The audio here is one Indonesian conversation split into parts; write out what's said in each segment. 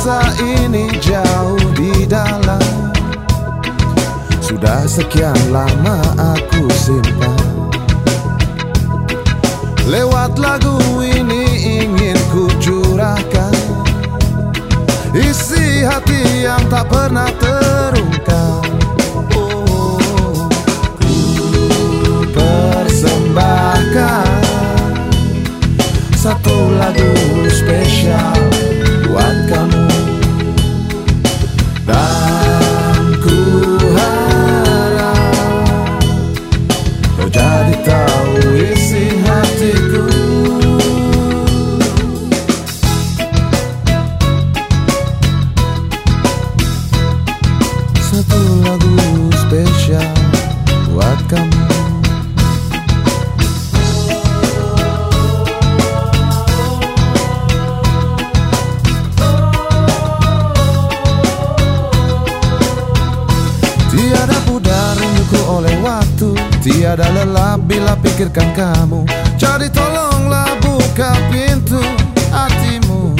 rasa ini jauh di dalam. Sudah sekian lama aku simpan. Lewat lagu ini ingin ku curahkan. Isi hati yang tak pernah terungkap Dan ku harap Kau jadi tahu isi hatiku Satu Tiada lelah bila pikirkan kamu. Jadi tolonglah buka pintu hatimu.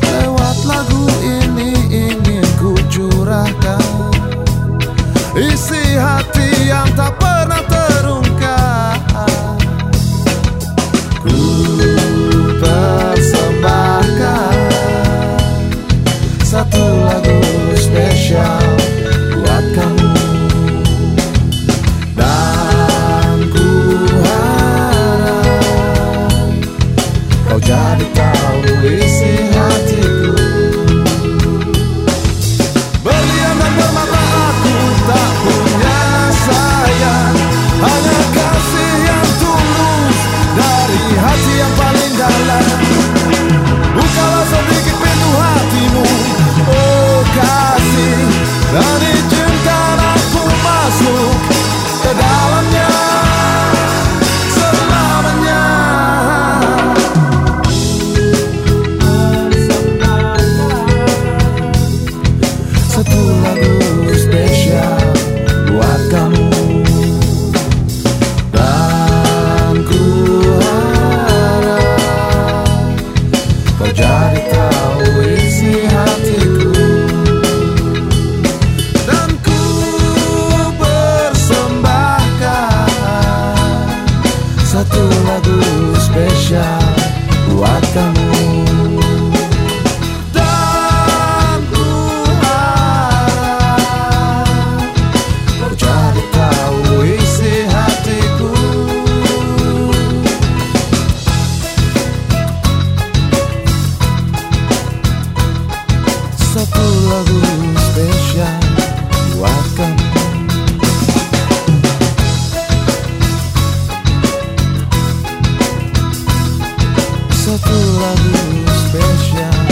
Lewat lagu ini ingin ku curahkan. Isi hati yang tak pernah terungkap. Ku persembahkan Satu yang paling dalam Satu lagu spesial buat kamu olhos fechados.